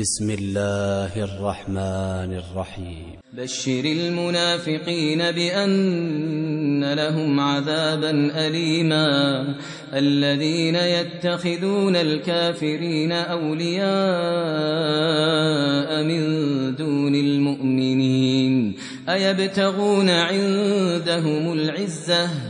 بسم الله الرحمن الرحيم. بشر المنافقين بأن لهم عذابا أليما. الذين يتخذون الكافرين أولياء من دون المؤمنين. أيبتغون عندهم العزة؟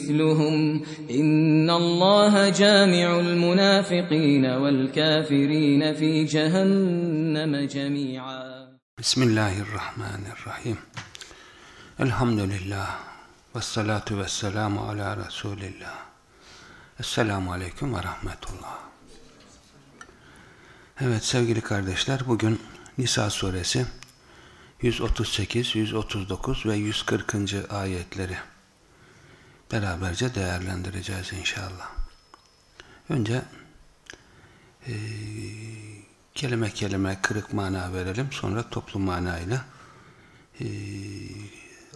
مثلهم إن الله جامع المنافقين والكافرين في جهنم جميعا بسم الله الرحمن الرحيم الحمد لله والصلاة والسلام على رسول الله Esselamu Aleyküm ve Rahmetullah. Evet sevgili kardeşler bugün Nisa suresi 138, 139 ve 140. ayetleri beraberce değerlendireceğiz inşallah. Önce e, kelime kelime kırık mana verelim. Sonra toplu manayla e,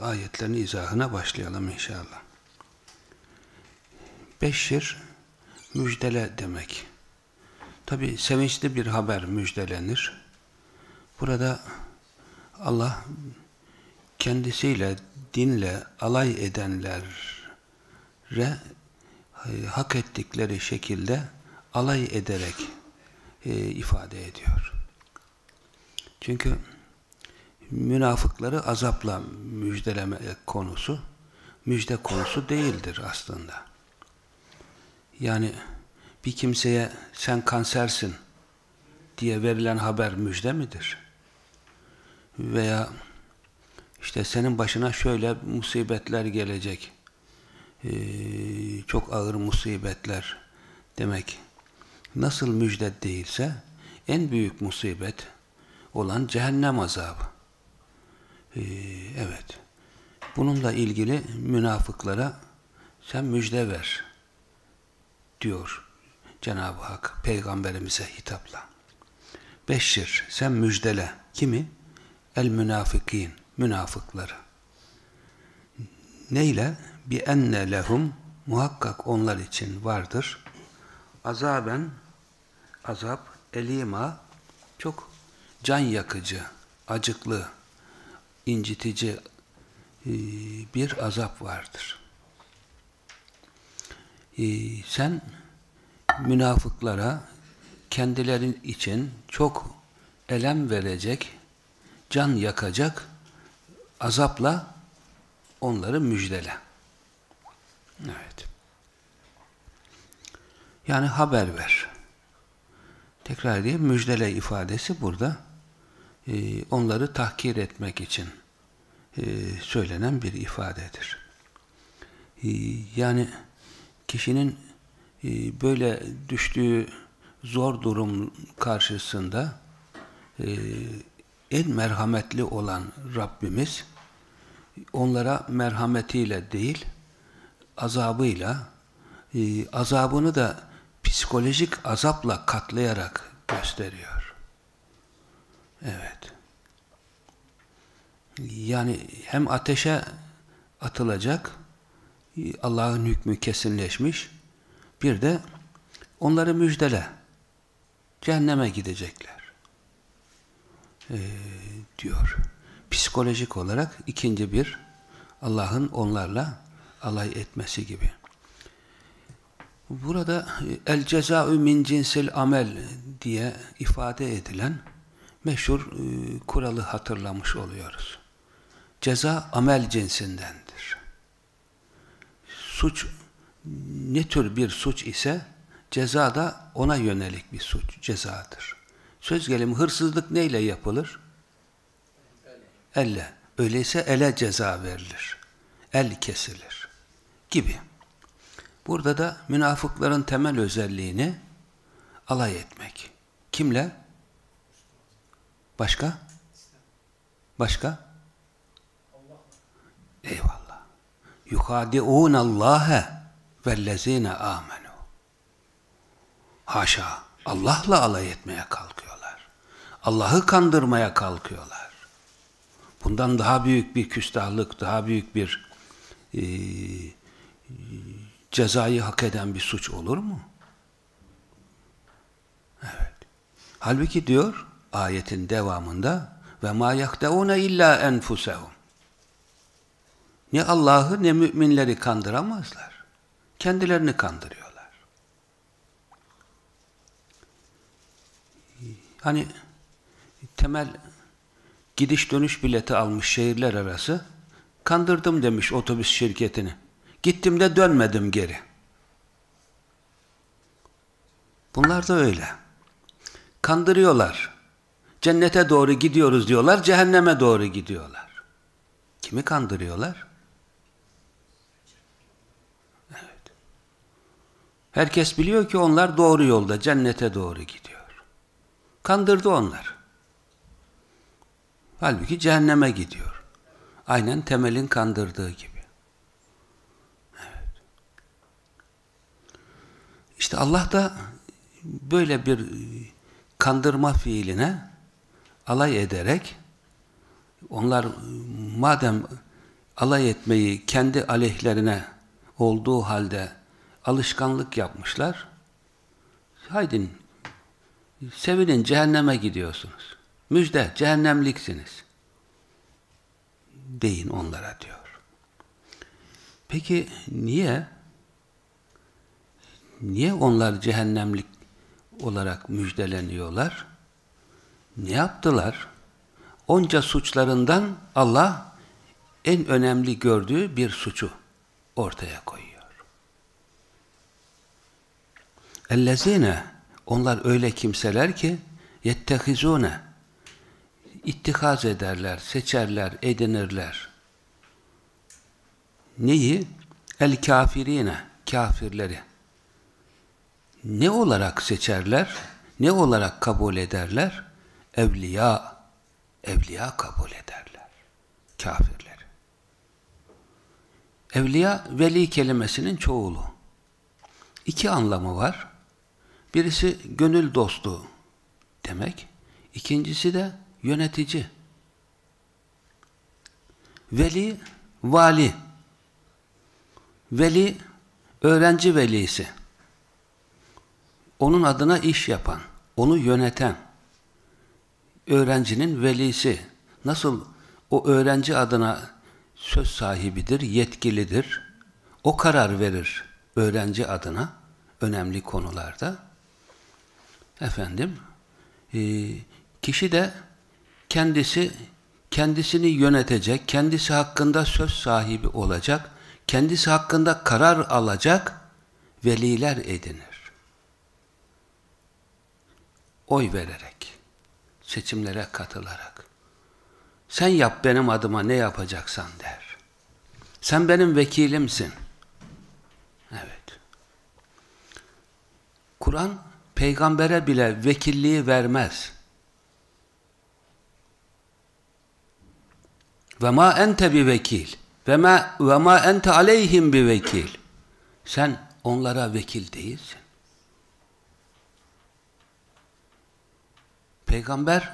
ayetlerin izahına başlayalım inşallah. Beşir müjdele demek. Tabi sevinçli bir haber müjdelenir. Burada Allah kendisiyle, dinle alay edenler re e, hak ettikleri şekilde alay ederek e, ifade ediyor. Çünkü münafıkları azapla müjdeleme konusu müjde konusu değildir aslında. Yani bir kimseye sen kansersin diye verilen haber müjde midir? Veya işte senin başına şöyle musibetler gelecek ee, çok ağır musibetler demek nasıl müjde değilse en büyük musibet olan cehennem azabı. Ee, evet. Bununla ilgili münafıklara sen müjde ver diyor Cenab-ı Hak peygamberimize hitapla. Beşir sen müjdele. Kimi? El münafikin. Münafıkları. Neyle? Bi enne lehum muhakkak onlar için vardır. Azaben azap elima çok can yakıcı, acıklı, incitici e, bir azap vardır. E, sen münafıklara kendilerin için çok elem verecek, can yakacak azapla onları müjdele. Evet. Yani haber ver. Tekrar edeyim, müjdele ifadesi burada e, onları tahkir etmek için e, söylenen bir ifadedir. E, yani kişinin e, böyle düştüğü zor durum karşısında e, en merhametli olan Rabbimiz onlara merhametiyle değil, azabıyla e, azabını da psikolojik azapla katlayarak gösteriyor. Evet. Yani hem ateşe atılacak e, Allah'ın hükmü kesinleşmiş bir de onları müjdele cehenneme gidecekler ee, diyor. Psikolojik olarak ikinci bir Allah'ın onlarla alay etmesi gibi. Burada e, el ceza'ü min cinsil amel diye ifade edilen meşhur e, kuralı hatırlamış oluyoruz. Ceza amel cinsindendir. Suç ne tür bir suç ise ceza da ona yönelik bir suç, cezadır. Söz gelimi hırsızlık neyle yapılır? Elle. Öyleyse ele ceza verilir. El kesilir. Gibi. Burada da münafıkların temel özelliğini alay etmek. Kimle? Başka? Başka? Eyvallah. Yuhadi'un Allah'e vellezine amenu. Haşa. Allah'la alay etmeye kalkıyorlar. Allah'ı kandırmaya kalkıyorlar. Bundan daha büyük bir küstahlık, daha büyük bir e, cezayı hak eden bir suç olur mu? Evet. Halbuki diyor ayetin devamında ve ma yakteune illa enfusehum. Ne Allah'ı ne müminleri kandıramazlar. Kendilerini kandırıyorlar. Hani temel gidiş dönüş bileti almış şehirler arası kandırdım demiş otobüs şirketini. Gittim de dönmedim geri. Bunlar da öyle. Kandırıyorlar. Cennete doğru gidiyoruz diyorlar, cehenneme doğru gidiyorlar. Kimi kandırıyorlar? Evet. Herkes biliyor ki onlar doğru yolda, cennete doğru gidiyor. Kandırdı onlar. Halbuki cehenneme gidiyor. Aynen temelin kandırdığı gibi. Evet. İşte Allah da böyle bir kandırma fiiline alay ederek onlar madem alay etmeyi kendi aleyhlerine olduğu halde alışkanlık yapmışlar haydin sevinin cehenneme gidiyorsunuz. Müjde cehennemliksiniz. Deyin onlara diyor. Peki niye? Niye onlar cehennemlik olarak müjdeleniyorlar? Ne yaptılar? Onca suçlarından Allah en önemli gördüğü bir suçu ortaya koyuyor. Ellezine onlar öyle kimseler ki yettehizune ittikaz ederler, seçerler, edinirler. Neyi? El kafirine, kafirleri. Ne olarak seçerler? Ne olarak kabul ederler? Evliya, evliya kabul ederler. Kafirleri. Evliya, veli kelimesinin çoğulu. İki anlamı var. Birisi gönül dostu demek. İkincisi de yönetici. Veli, vali. Veli, öğrenci velisi. Onun adına iş yapan, onu yöneten. Öğrencinin velisi. Nasıl o öğrenci adına söz sahibidir, yetkilidir. O karar verir öğrenci adına önemli konularda. Efendim, e, kişi de kendisi kendisini yönetecek, kendisi hakkında söz sahibi olacak, kendisi hakkında karar alacak veliler edinir. Oy vererek, seçimlere katılarak. Sen yap benim adıma ne yapacaksan der. Sen benim vekilimsin. Evet. Kur'an peygambere bile vekilliği vermez. Ve ma ente bi vekil. Ve ma ente aleyhim bi vekil. Sen onlara vekil değilsin. Peygamber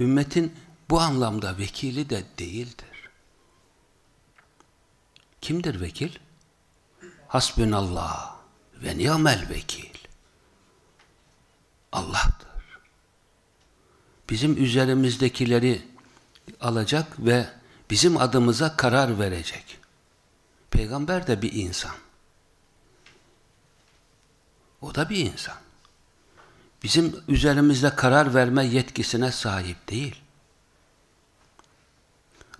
ümmetin bu anlamda vekili de değildir. Kimdir vekil? Hasbunallah ve ni'mel vekil. Allah'tır. Bizim üzerimizdekileri alacak ve bizim adımıza karar verecek. Peygamber de bir insan. O da bir insan. Bizim üzerimizde karar verme yetkisine sahip değil.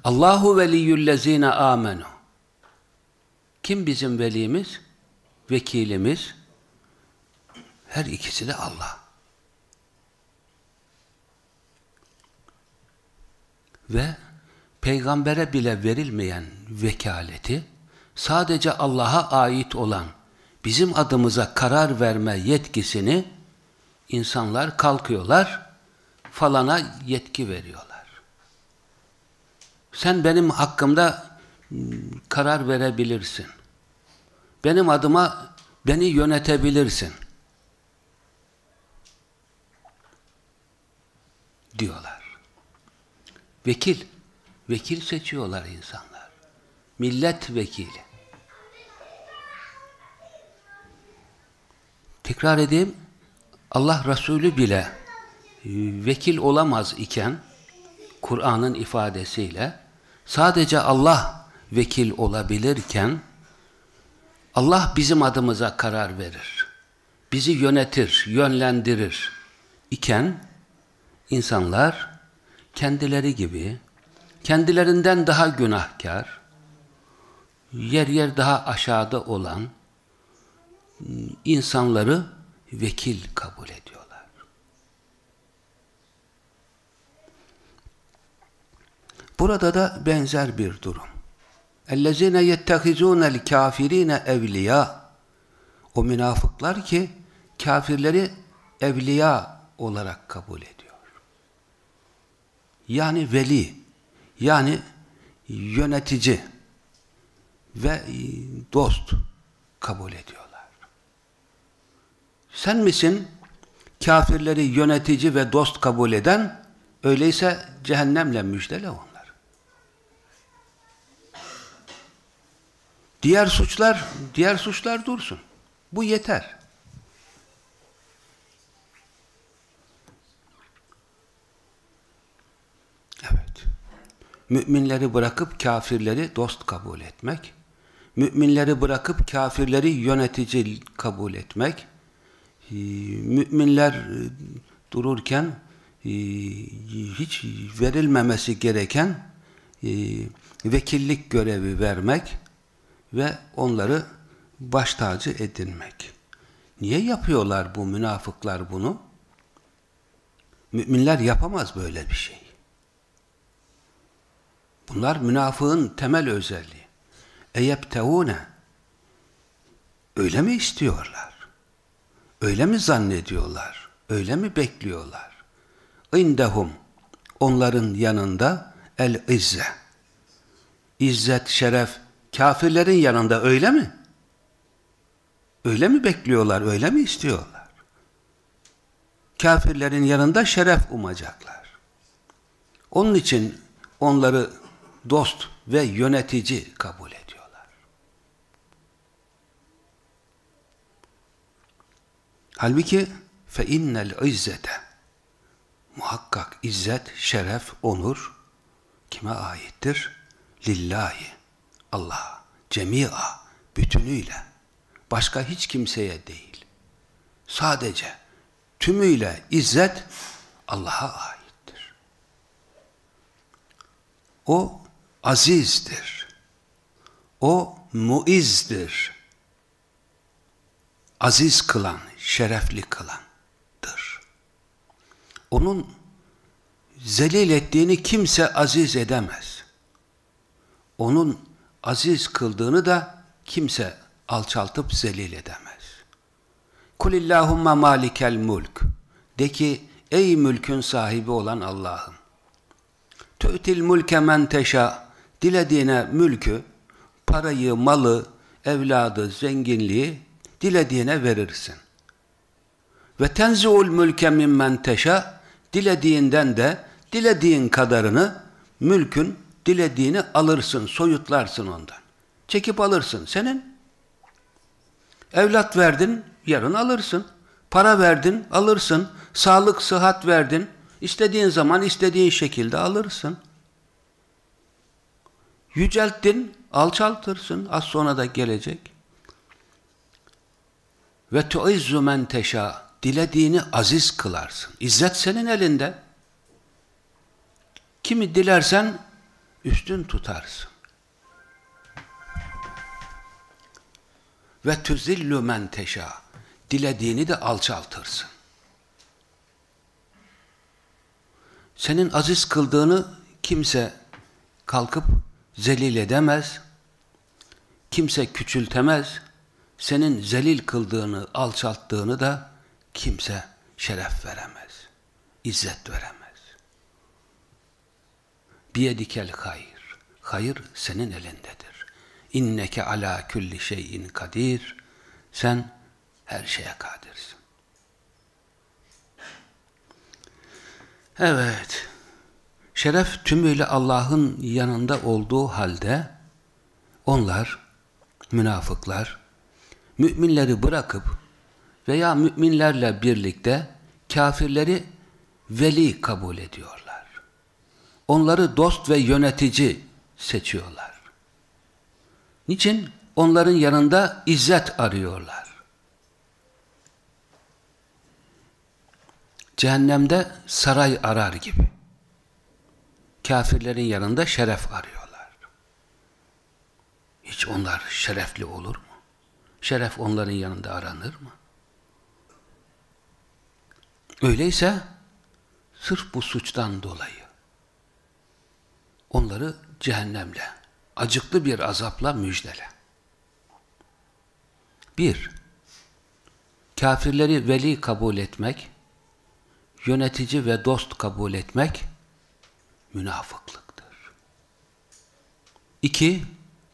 Allahu veliyyüllezine amenu. Kim bizim velimiz? Vekilimiz? Her ikisi de Allah. Ve peygambere bile verilmeyen vekaleti sadece Allah'a ait olan bizim adımıza karar verme yetkisini insanlar kalkıyorlar falana yetki veriyorlar. Sen benim hakkımda ıı, karar verebilirsin. Benim adıma beni yönetebilirsin. diyorlar. Vekil, vekil seçiyorlar insanlar. Millet vekili. Tekrar edeyim, Allah Resulü bile e, vekil olamaz iken Kur'an'ın ifadesiyle sadece Allah vekil olabilirken Allah bizim adımıza karar verir. Bizi yönetir, yönlendirir iken insanlar kendileri gibi kendilerinden daha günahkar yer yer daha aşağıda olan insanları vekil kabul ediyorlar. Burada da benzer bir durum. اَلَّذِينَ يَتَّخِذُونَ الْكَافِر۪ينَ evliya O münafıklar ki kafirleri evliya olarak kabul ediyor. Yani veli, yani yönetici ve dost kabul ediyorlar. Sen misin kafirleri yönetici ve dost kabul eden? Öyleyse cehennemle müjdele onlar. Diğer suçlar, diğer suçlar dursun. Bu yeter. Evet. Müminleri bırakıp kafirleri dost kabul etmek, müminleri bırakıp kafirleri yönetici kabul etmek, müminler e, dururken e, hiç verilmemesi gereken e, vekillik görevi vermek ve onları baş tacı edinmek. Niye yapıyorlar bu münafıklar bunu? Müminler yapamaz böyle bir şey. Bunlar münafığın temel özelliği. Eyeptevune Öyle mi istiyorlar? Öyle mi zannediyorlar? Öyle mi bekliyorlar? İndehum onların yanında el izze İzzet, şeref kafirlerin yanında öyle mi? Öyle mi bekliyorlar? Öyle mi istiyorlar? Kafirlerin yanında şeref umacaklar. Onun için onları dost ve yönetici kabul ediyorlar. Halbuki fe innel izzete muhakkak izzet, şeref, onur kime aittir? Lillahi Allah cemia bütünüyle başka hiç kimseye değil. Sadece tümüyle izzet Allah'a aittir. O azizdir. O muizdir. Aziz kılan, şerefli kılandır. Onun zelil ettiğini kimse aziz edemez. Onun aziz kıldığını da kimse alçaltıp zelil edemez. Kulillahumma malikel mulk. De ki ey mülkün sahibi olan Allah'ım. Tü'til mulke men teşa dilediğine mülkü, parayı, malı, evladı, zenginliği dilediğine verirsin. Ve tenziul mülke mimmen teşa dilediğinden de dilediğin kadarını mülkün dilediğini alırsın, soyutlarsın ondan. Çekip alırsın. Senin evlat verdin, yarın alırsın. Para verdin, alırsın. Sağlık, sıhhat verdin. istediğin zaman, istediğin şekilde alırsın. Yücelttin, alçaltırsın. Az sonra da gelecek. Ve tuizzu men teşa. Dilediğini aziz kılarsın. İzzet senin elinde. Kimi dilersen üstün tutarsın. Ve tuzillu men teşa. Dilediğini de alçaltırsın. Senin aziz kıldığını kimse kalkıp zelil edemez, kimse küçültemez, senin zelil kıldığını, alçalttığını da kimse şeref veremez, izzet veremez. Biyedikel hayır. Hayır senin elindedir. İnneke ala kulli şeyin kadir. Sen her şeye kadirsin. Evet. Şeref tümüyle Allah'ın yanında olduğu halde onlar, münafıklar, müminleri bırakıp veya müminlerle birlikte kafirleri veli kabul ediyorlar. Onları dost ve yönetici seçiyorlar. Niçin? Onların yanında izzet arıyorlar. Cehennemde saray arar gibi. Kafirlerin yanında şeref arıyorlar. Hiç onlar şerefli olur mu? Şeref onların yanında aranır mı? Öyleyse sırf bu suçtan dolayı onları cehennemle, acıklı bir azapla müjdele. Bir, kafirleri veli kabul etmek, yönetici ve dost kabul etmek münafıklıktır. İki,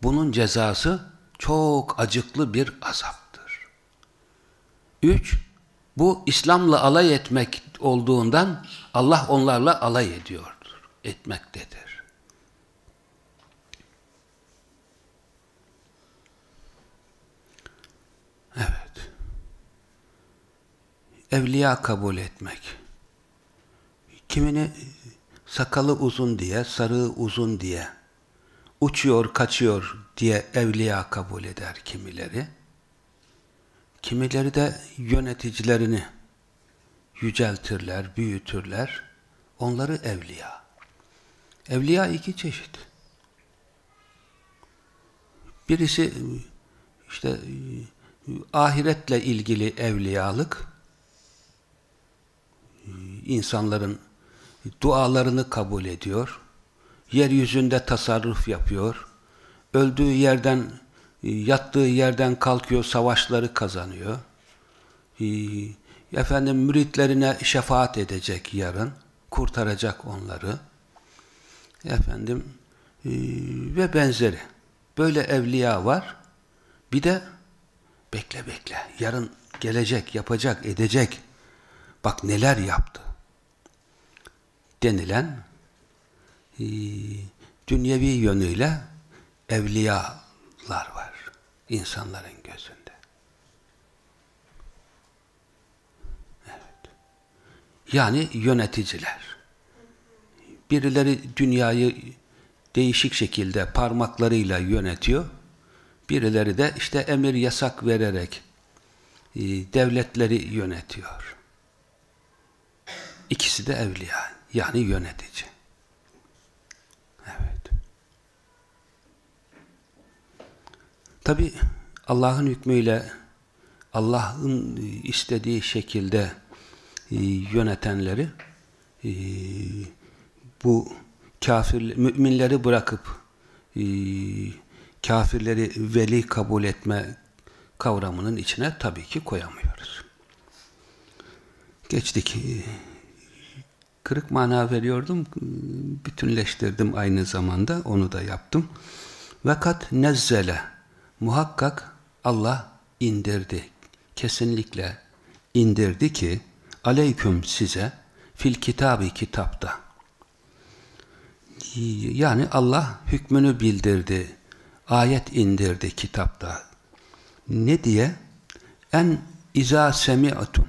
bunun cezası çok acıklı bir azaptır. Üç, bu İslam'la alay etmek olduğundan Allah onlarla alay ediyordur, etmektedir. Evet. Evliya kabul etmek. Kimini sakalı uzun diye, sarığı uzun diye, uçuyor, kaçıyor diye evliya kabul eder kimileri. Kimileri de yöneticilerini yüceltirler, büyütürler. Onları evliya. Evliya iki çeşit. Birisi işte ahiretle ilgili evliyalık, insanların dualarını kabul ediyor, yeryüzünde tasarruf yapıyor, öldüğü yerden, yattığı yerden kalkıyor, savaşları kazanıyor, efendim müritlerine şefaat edecek yarın, kurtaracak onları, efendim ve benzeri. Böyle evliya var. Bir de bekle bekle, yarın gelecek, yapacak, edecek. Bak neler yaptı denilen dünyevi yönüyle evliyalar var insanların gözünde. Evet. Yani yöneticiler. Birileri dünyayı değişik şekilde parmaklarıyla yönetiyor. Birileri de işte emir yasak vererek e, devletleri yönetiyor. İkisi de evliya. Yani yönetici. Tabi Allah'ın hükmüyle Allah'ın istediği şekilde e, yönetenleri e, bu kafir müminleri bırakıp e, kafirleri veli kabul etme kavramının içine tabii ki koyamıyoruz. Geçtik kırık mana veriyordum, bütünleştirdim aynı zamanda, onu da yaptım. Vekat nezzele, muhakkak Allah indirdi, kesinlikle indirdi ki, aleyküm size, fil kitabı kitapta. Yani Allah hükmünü bildirdi, ayet indirdi kitapta. Ne diye? En izâ semi'tum.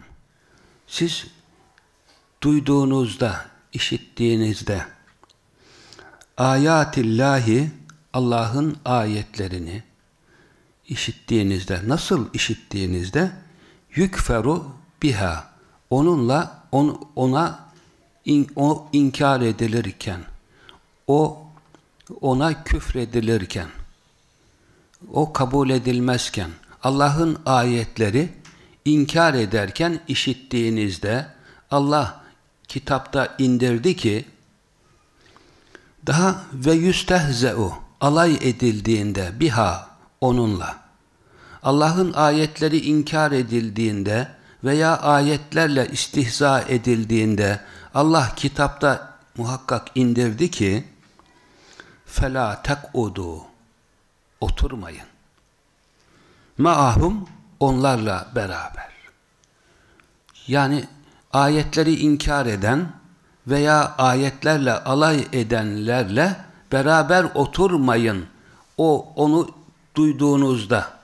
Siz duyduğunuzda, işittiğinizde ayatillahi Allah'ın ayetlerini işittiğinizde, nasıl işittiğinizde? Yükferu biha. Onunla on, ona in, o inkar edilirken o ona küfredilirken o kabul edilmezken Allah'ın ayetleri inkar ederken işittiğinizde Allah kitapta indirdi ki daha ve yüstehze'u alay edildiğinde biha onunla Allah'ın ayetleri inkar edildiğinde veya ayetlerle istihza edildiğinde Allah kitapta muhakkak indirdi ki fela tekudu oturmayın. Maahum onlarla beraber. Yani ayetleri inkar eden veya ayetlerle alay edenlerle beraber oturmayın. O onu duyduğunuzda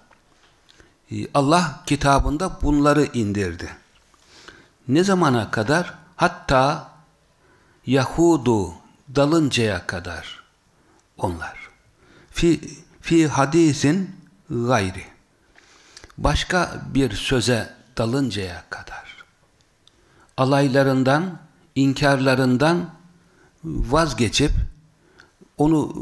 Allah kitabında bunları indirdi. Ne zamana kadar? Hatta Yahudu dalıncaya kadar onlar. Fi, fi hadisin gayri. Başka bir söze dalıncaya kadar. Alaylarından, inkarlarından vazgeçip onu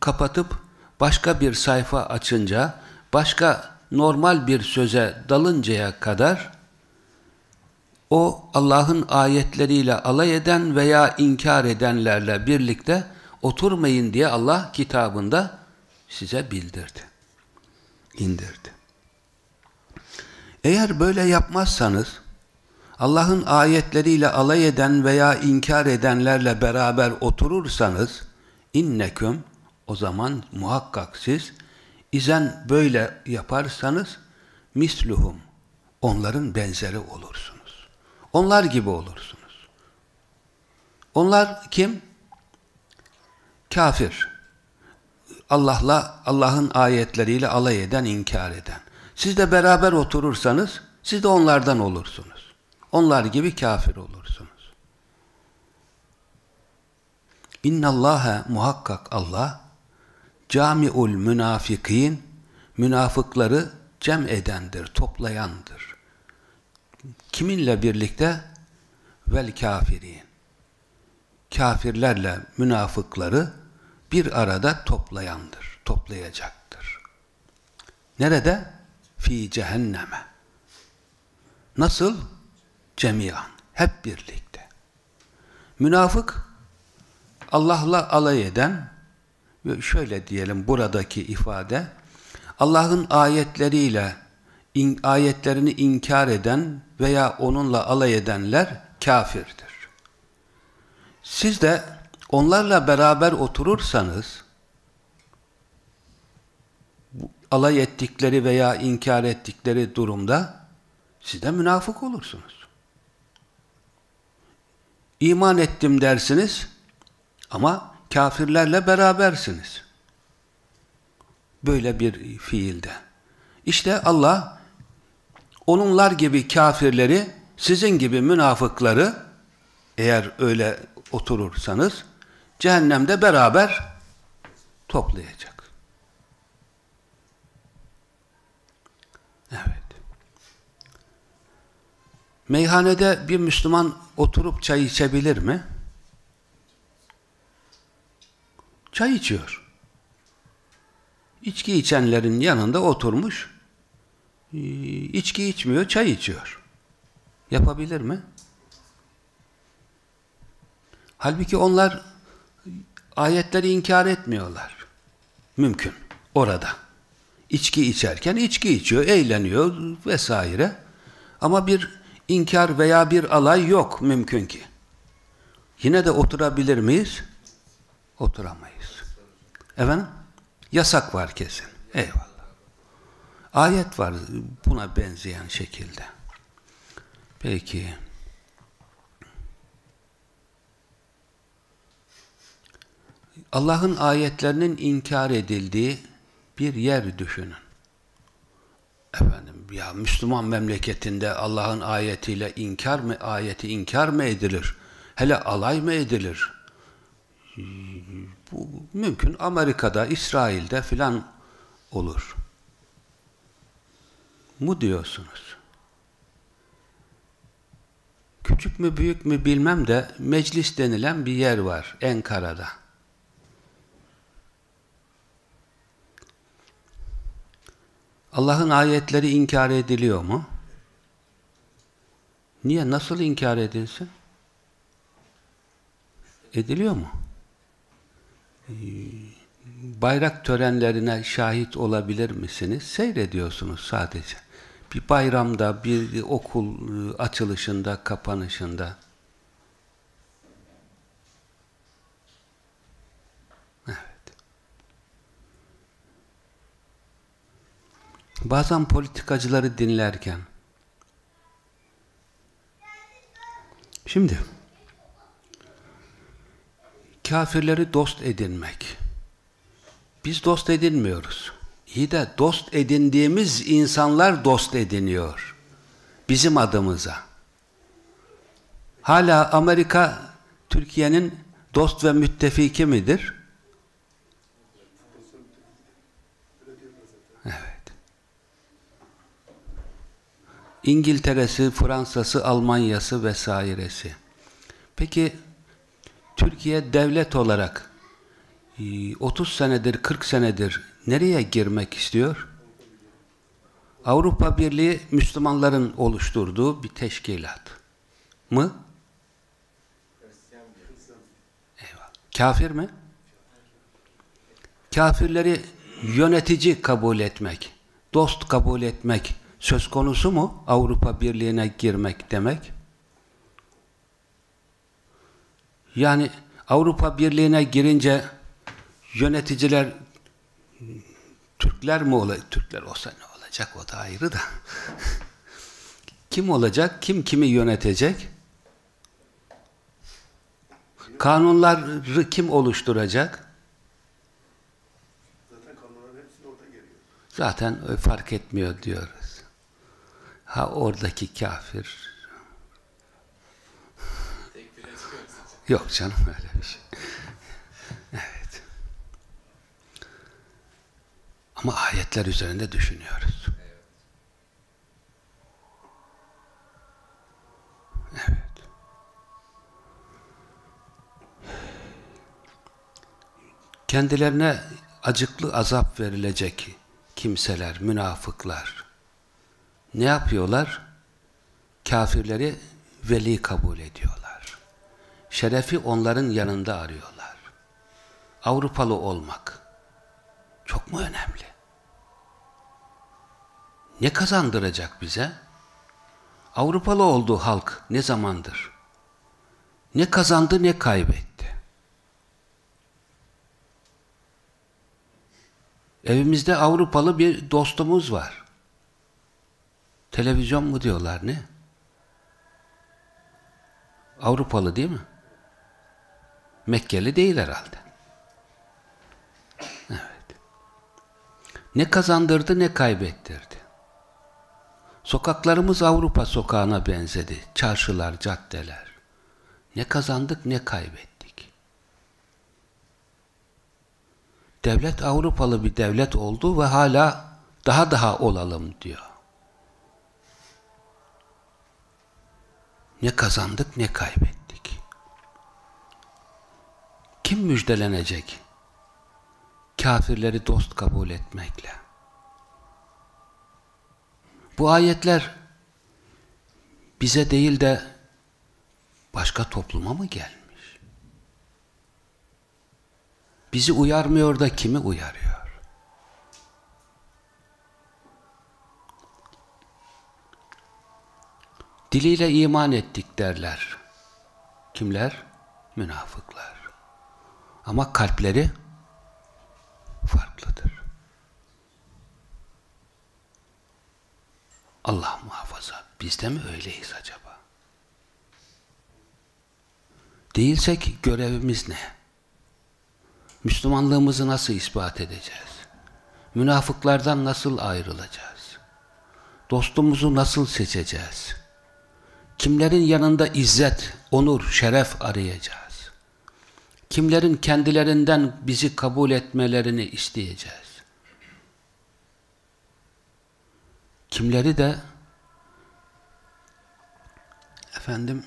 kapatıp başka bir sayfa açınca başka normal bir söze dalıncaya kadar o Allah'ın ayetleriyle alay eden veya inkar edenlerle birlikte oturmayın diye Allah kitabında size bildirdi. indirdi. Eğer böyle yapmazsanız Allah'ın ayetleriyle alay eden veya inkar edenlerle beraber oturursanız inneküm o zaman muhakkak siz izen böyle yaparsanız misluhum onların benzeri olursunuz. Onlar gibi olursunuz. Onlar kim? Kafir. Allah'la Allah'ın ayetleriyle alay eden, inkar eden. Siz de beraber oturursanız siz de onlardan olursunuz. Onlar gibi kafir olursunuz. İnnallâhe muhakkak Allah camiul münafikin münafıkları cem edendir, toplayandır. Kiminle birlikte? Vel kafirin. Kafirlerle münafıkları bir arada toplayandır, toplayacaktır. Nerede? Fi cehenneme. Nasıl? Cemiyan. Hep birlikte. Münafık Allah'la alay eden şöyle diyelim buradaki ifade Allah'ın ayetleriyle in, ayetlerini inkar eden veya onunla alay edenler kafirdir. Siz de onlarla beraber oturursanız alay ettikleri veya inkar ettikleri durumda siz de münafık olursunuz. İman ettim dersiniz ama kafirlerle berabersiniz. Böyle bir fiilde. İşte Allah onunlar gibi kafirleri, sizin gibi münafıkları eğer öyle oturursanız cehennemde beraber toplayacak. Evet. Meyhanede bir Müslüman oturup çay içebilir mi? Çay içiyor. İçki içenlerin yanında oturmuş, ee, içki içmiyor, çay içiyor. Yapabilir mi? Halbuki onlar ayetleri inkar etmiyorlar. Mümkün. Orada. İçki içerken içki içiyor, eğleniyor vesaire. Ama bir inkar veya bir alay yok mümkün ki. Yine de oturabilir miyiz? Oturamayız. Efendim? Yasak var kesin. Eyvallah. Ayet var buna benzeyen şekilde. Peki. Allah'ın ayetlerinin inkar edildiği bir yer düşünün. Efendim ya Müslüman memleketinde Allah'ın ayetiyle inkar mı ayeti inkar mı edilir? Hele alay mı edilir? Bu mümkün Amerika'da, İsrail'de filan olur. Mu diyorsunuz? Küçük mü büyük mü bilmem de meclis denilen bir yer var Enkara'da. Allah'ın ayetleri inkar ediliyor mu? Niye? Nasıl inkar edilsin? Ediliyor mu? Ee, bayrak törenlerine şahit olabilir misiniz? Seyrediyorsunuz sadece. Bir bayramda, bir okul e, açılışında, kapanışında. Evet. Bazen politikacıları dinlerken şimdi kafirleri dost edinmek biz dost edinmiyoruz. İyi de dost edindiğimiz insanlar dost ediniyor. Bizim adımıza. Hala Amerika Türkiye'nin dost ve müttefiki midir? Evet. İngiltere'si, Fransa'sı, Almanya'sı vesairesi. Peki Türkiye devlet olarak 30 senedir, 40 senedir nereye girmek istiyor? Avrupa Birliği Müslümanların oluşturduğu bir teşkilat mı? Eyvallah. Kafir mi? Kafirleri yönetici kabul etmek, dost kabul etmek söz konusu mu? Avrupa Birliği'ne girmek demek. Yani Avrupa Birliği'ne girince yöneticiler Türkler mi olacak? Türkler olsa ne olacak? O da ayrı da. kim olacak? Kim kimi yönetecek? Kanunları kim oluşturacak? Zaten kanunların hepsini orada geliyor. Zaten fark etmiyor diyoruz. Ha oradaki kafir. Yok canım öyle bir şey. Evet. Ama ayetler üzerinde düşünüyoruz. Evet. Kendilerine acıklı azap verilecek kimseler, münafıklar ne yapıyorlar? Kafirleri veli kabul ediyorlar. Şerefi onların yanında arıyorlar. Avrupalı olmak çok mu önemli? Ne kazandıracak bize? Avrupalı olduğu halk ne zamandır? Ne kazandı ne kaybetti? Evimizde Avrupalı bir dostumuz var. Televizyon mu diyorlar ne? Avrupalı değil mi? Mekkeli değil herhalde. Evet. Ne kazandırdı ne kaybettirdi. Sokaklarımız Avrupa sokağına benzedi. Çarşılar, caddeler. Ne kazandık ne kaybettik. Devlet Avrupalı bir devlet oldu ve hala daha daha olalım diyor. Ne kazandık ne kaybettik. Kim müjdelenecek? Kafirleri dost kabul etmekle. Bu ayetler bize değil de başka topluma mı gelmiş? Bizi uyarmıyor da kimi uyarıyor? Diliyle iman ettik derler. Kimler? Münafıklar. Ama kalpleri farklıdır. Allah muhafaza. Biz de mi öyleyiz acaba? Değilsek görevimiz ne? Müslümanlığımızı nasıl ispat edeceğiz? Münafıklardan nasıl ayrılacağız? Dostumuzu nasıl seçeceğiz? Kimlerin yanında izzet, onur, şeref arayacağız? Kimlerin kendilerinden bizi kabul etmelerini isteyeceğiz? Kimleri de efendim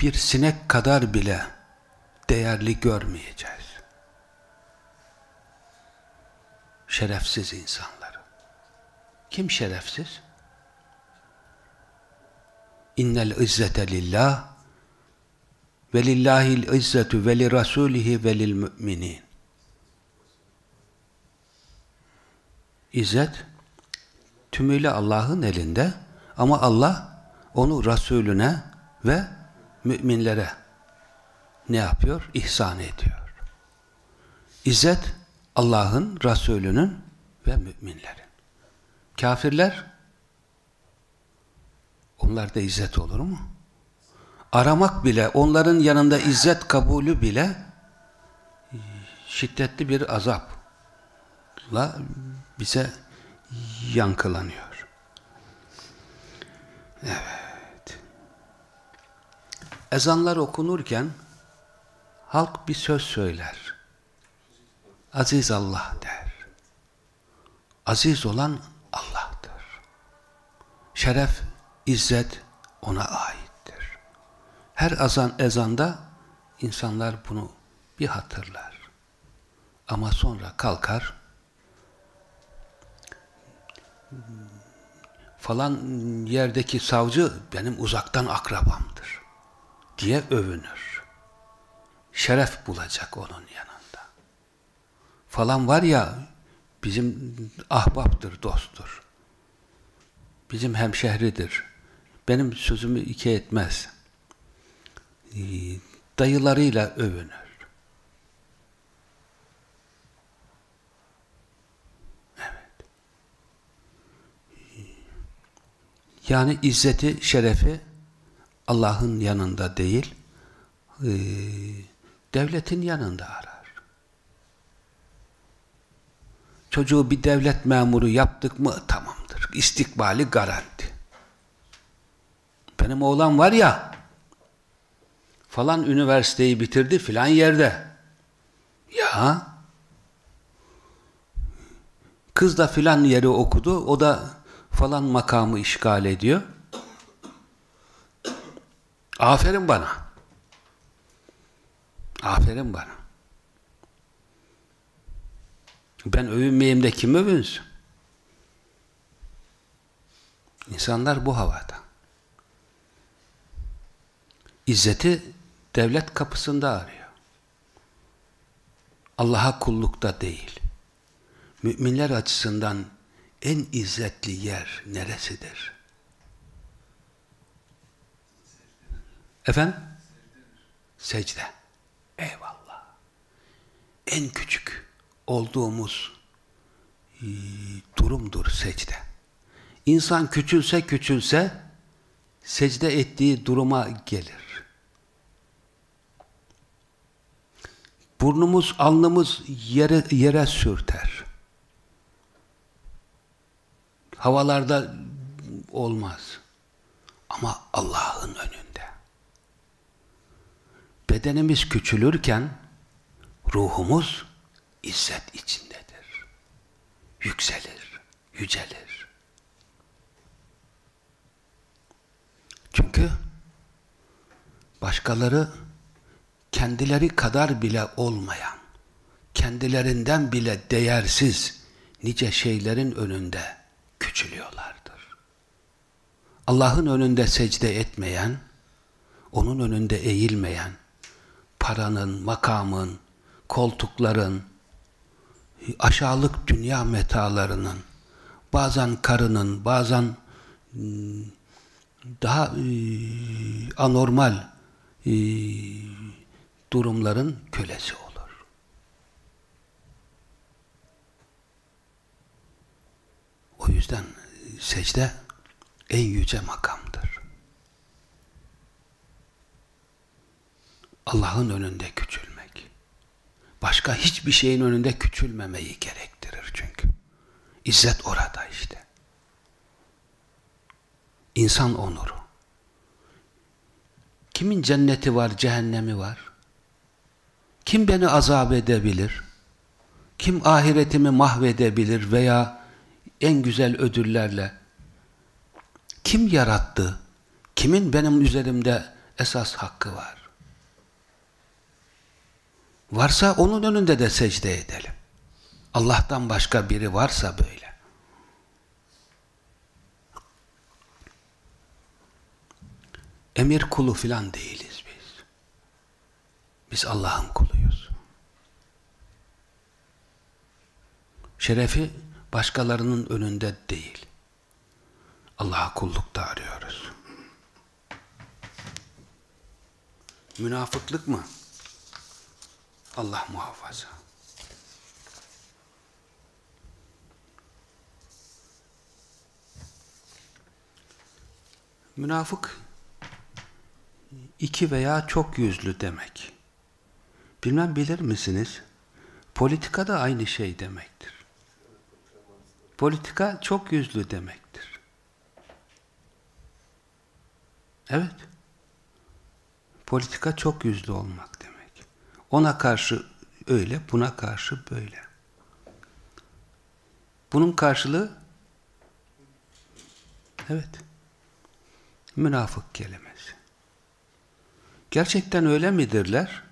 bir sinek kadar bile değerli görmeyeceğiz. Şerefsiz insanları. Kim şerefsiz? İnnel izzete lillah ve lillahil izzetu ve li rasulihi ve lil müminin. İzzet tümüyle Allah'ın elinde ama Allah onu Resulüne ve müminlere ne yapıyor? İhsan ediyor. İzzet Allah'ın, Resulünün ve müminlerin. Kafirler onlarda izzet olur mu? Aramak bile, onların yanında izzet kabulü bile şiddetli bir azapla bize yankılanıyor. Evet. Ezanlar okunurken halk bir söz söyler. Aziz Allah der. Aziz olan Allah'tır. Şeref, izzet ona aittir. Her azan ezanda insanlar bunu bir hatırlar. Ama sonra kalkar falan yerdeki savcı benim uzaktan akrabamdır diye övünür. Şeref bulacak onun yanında. Falan var ya bizim ahbaptır, dosttur. Bizim hemşehridir. Benim sözümü iki etmez. Ee, dayılarıyla övünür. Yani izzeti, şerefi Allah'ın yanında değil, e, devletin yanında arar. Çocuğu bir devlet memuru yaptık mı tamamdır. İstikbali garanti. Benim oğlan var ya, falan üniversiteyi bitirdi filan yerde. Ya, kız da filan yeri okudu, o da falan makamı işgal ediyor. Aferin bana. Aferin bana. Ben övünmeyeyim de kim övünsün? İnsanlar bu havada. İzzeti devlet kapısında arıyor. Allah'a kullukta değil. Müminler açısından en izzetli yer neresidir? Efendim? Secde. Eyvallah. En küçük olduğumuz e, durumdur secde. İnsan küçülse küçülse secde ettiği duruma gelir. Burnumuz, alnımız yere, yere sürter havalarda olmaz. Ama Allah'ın önünde. Bedenimiz küçülürken ruhumuz izzet içindedir. Yükselir, yücelir. Çünkü başkaları kendileri kadar bile olmayan, kendilerinden bile değersiz nice şeylerin önünde küçülüyorlardır. Allah'ın önünde secde etmeyen, onun önünde eğilmeyen, paranın, makamın, koltukların, aşağılık dünya metalarının, bazen karının, bazen hmm, daha e, anormal e, durumların kölesi olur. O yüzden secde en yüce makamdır. Allah'ın önünde küçülmek. Başka hiçbir şeyin önünde küçülmemeyi gerektirir çünkü. İzzet orada işte. İnsan onuru. Kimin cenneti var, cehennemi var? Kim beni azap edebilir? Kim ahiretimi mahvedebilir veya en güzel ödüllerle kim yarattı? Kimin benim üzerimde esas hakkı var. Varsa onun önünde de secde edelim. Allah'tan başka biri varsa böyle. Emir kulu filan değiliz. Biz Allah'ın kuluyuz. Şerefi başkalarının önünde değil. Allah'a kullukta arıyoruz. Münafıklık mı? Allah muhafaza. Münafık iki veya çok yüzlü demek. Bilmem bilir misiniz? Politika da aynı şey demektir. Politika çok yüzlü demektir. Evet. Politika çok yüzlü olmak demek. Ona karşı öyle, buna karşı böyle. Bunun karşılığı evet münafık kelimesi. Gerçekten öyle midirler?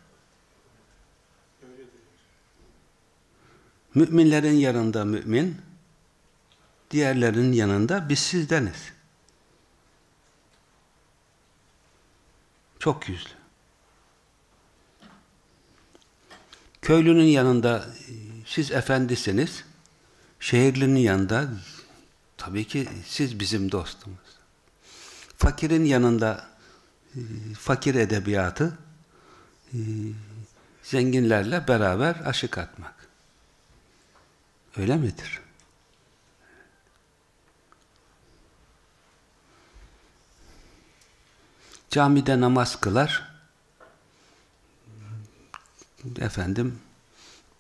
Müminlerin yanında mümin, diğerlerinin yanında biz sizdeniz. Çok yüzlü. Köylünün yanında siz efendisiniz, şehirlinin yanında tabii ki siz bizim dostumuz. Fakirin yanında fakir edebiyatı zenginlerle beraber aşık atmak. Öyle midir? Camide namaz kılar. Efendim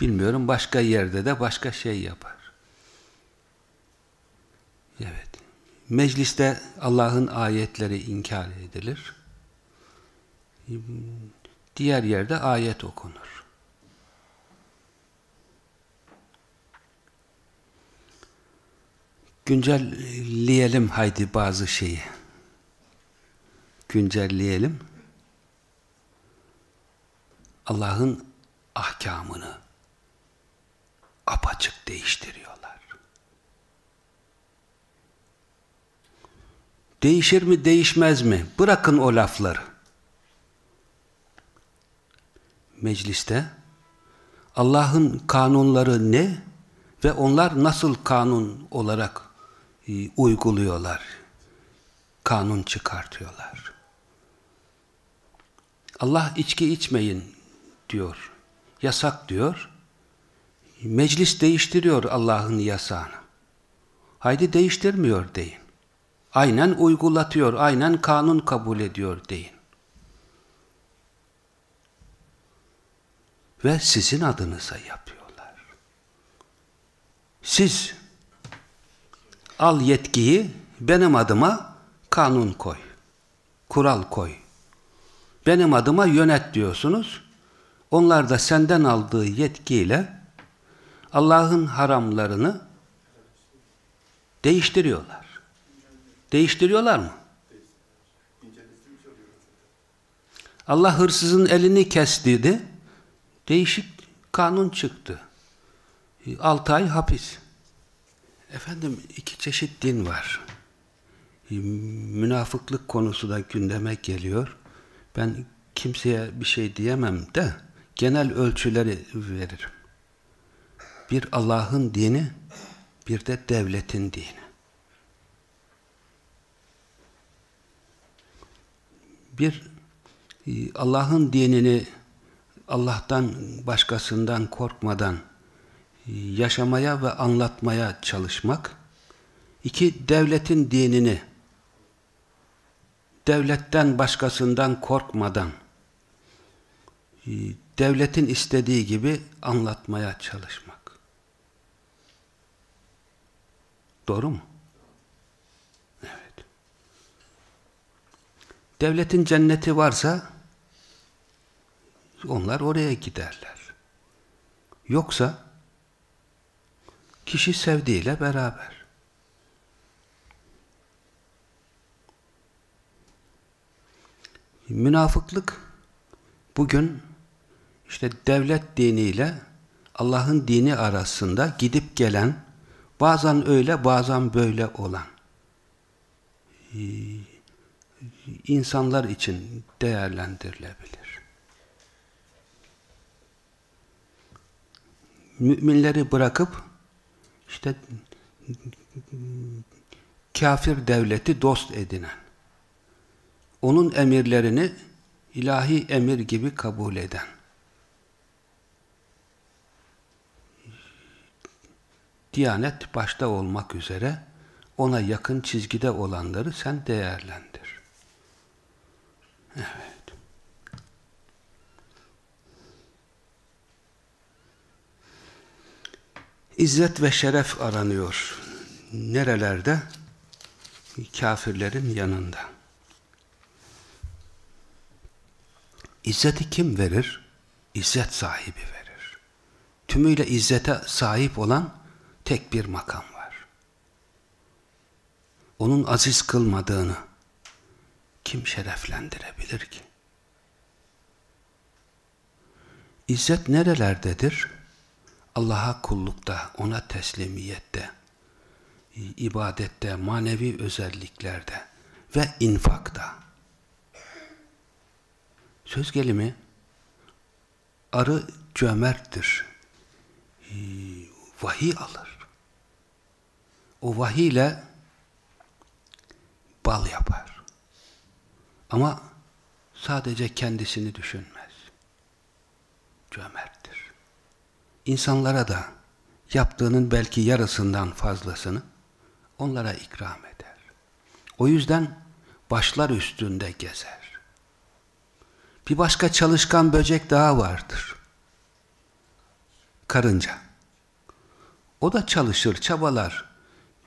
bilmiyorum başka yerde de başka şey yapar. Evet. Mecliste Allah'ın ayetleri inkar edilir. Diğer yerde ayet okunur. Güncelleyelim haydi bazı şeyi. Güncelleyelim. Allah'ın ahkamını apaçık değiştiriyorlar. Değişir mi değişmez mi? Bırakın o lafları. Mecliste Allah'ın kanunları ne ve onlar nasıl kanun olarak uyguluyorlar, kanun çıkartıyorlar. Allah içki içmeyin diyor, yasak diyor. Meclis değiştiriyor Allah'ın yasağını. Haydi değiştirmiyor deyin. Aynen uygulatıyor, aynen kanun kabul ediyor deyin. Ve sizin adınıza yapıyorlar. Siz al yetkiyi benim adıma kanun koy. Kural koy. Benim adıma yönet diyorsunuz. Onlar da senden aldığı yetkiyle Allah'ın haramlarını değiştiriyorlar. Değiştiriyorlar mı? Allah hırsızın elini kes dedi. Değişik kanun çıktı. 6 ay hapis. Efendim iki çeşit din var. Münafıklık konusu da gündeme geliyor. Ben kimseye bir şey diyemem de genel ölçüleri veririm. Bir Allah'ın dini, bir de devletin dini. Bir Allah'ın dinini Allah'tan başkasından korkmadan yaşamaya ve anlatmaya çalışmak. İki, devletin dinini devletten başkasından korkmadan devletin istediği gibi anlatmaya çalışmak. Doğru mu? Evet. Devletin cenneti varsa onlar oraya giderler. Yoksa kişi sevdiğiyle beraber. Münafıklık bugün işte devlet diniyle Allah'ın dini arasında gidip gelen, bazen öyle bazen böyle olan e, insanlar için değerlendirilebilir. Müminleri bırakıp işte kafir devleti dost edinen, onun emirlerini ilahi emir gibi kabul eden, Diyanet başta olmak üzere ona yakın çizgide olanları sen değerlendir. Evet. İzzet ve şeref aranıyor. Nerelerde? Kafirlerin yanında. İzzeti kim verir? İzzet sahibi verir. Tümüyle izzete sahip olan tek bir makam var. Onun aziz kılmadığını kim şereflendirebilir ki? İzzet nerelerdedir? Allah'a kullukta, ona teslimiyette, ibadette, manevi özelliklerde ve infakta. Söz gelimi arı cömerttir. Vahiy alır. O vahiy ile bal yapar. Ama sadece kendisini düşünmez. Cömerttir. İnsanlara da yaptığının belki yarısından fazlasını onlara ikram eder. O yüzden başlar üstünde gezer. Bir başka çalışkan böcek daha vardır. Karınca. O da çalışır, çabalar.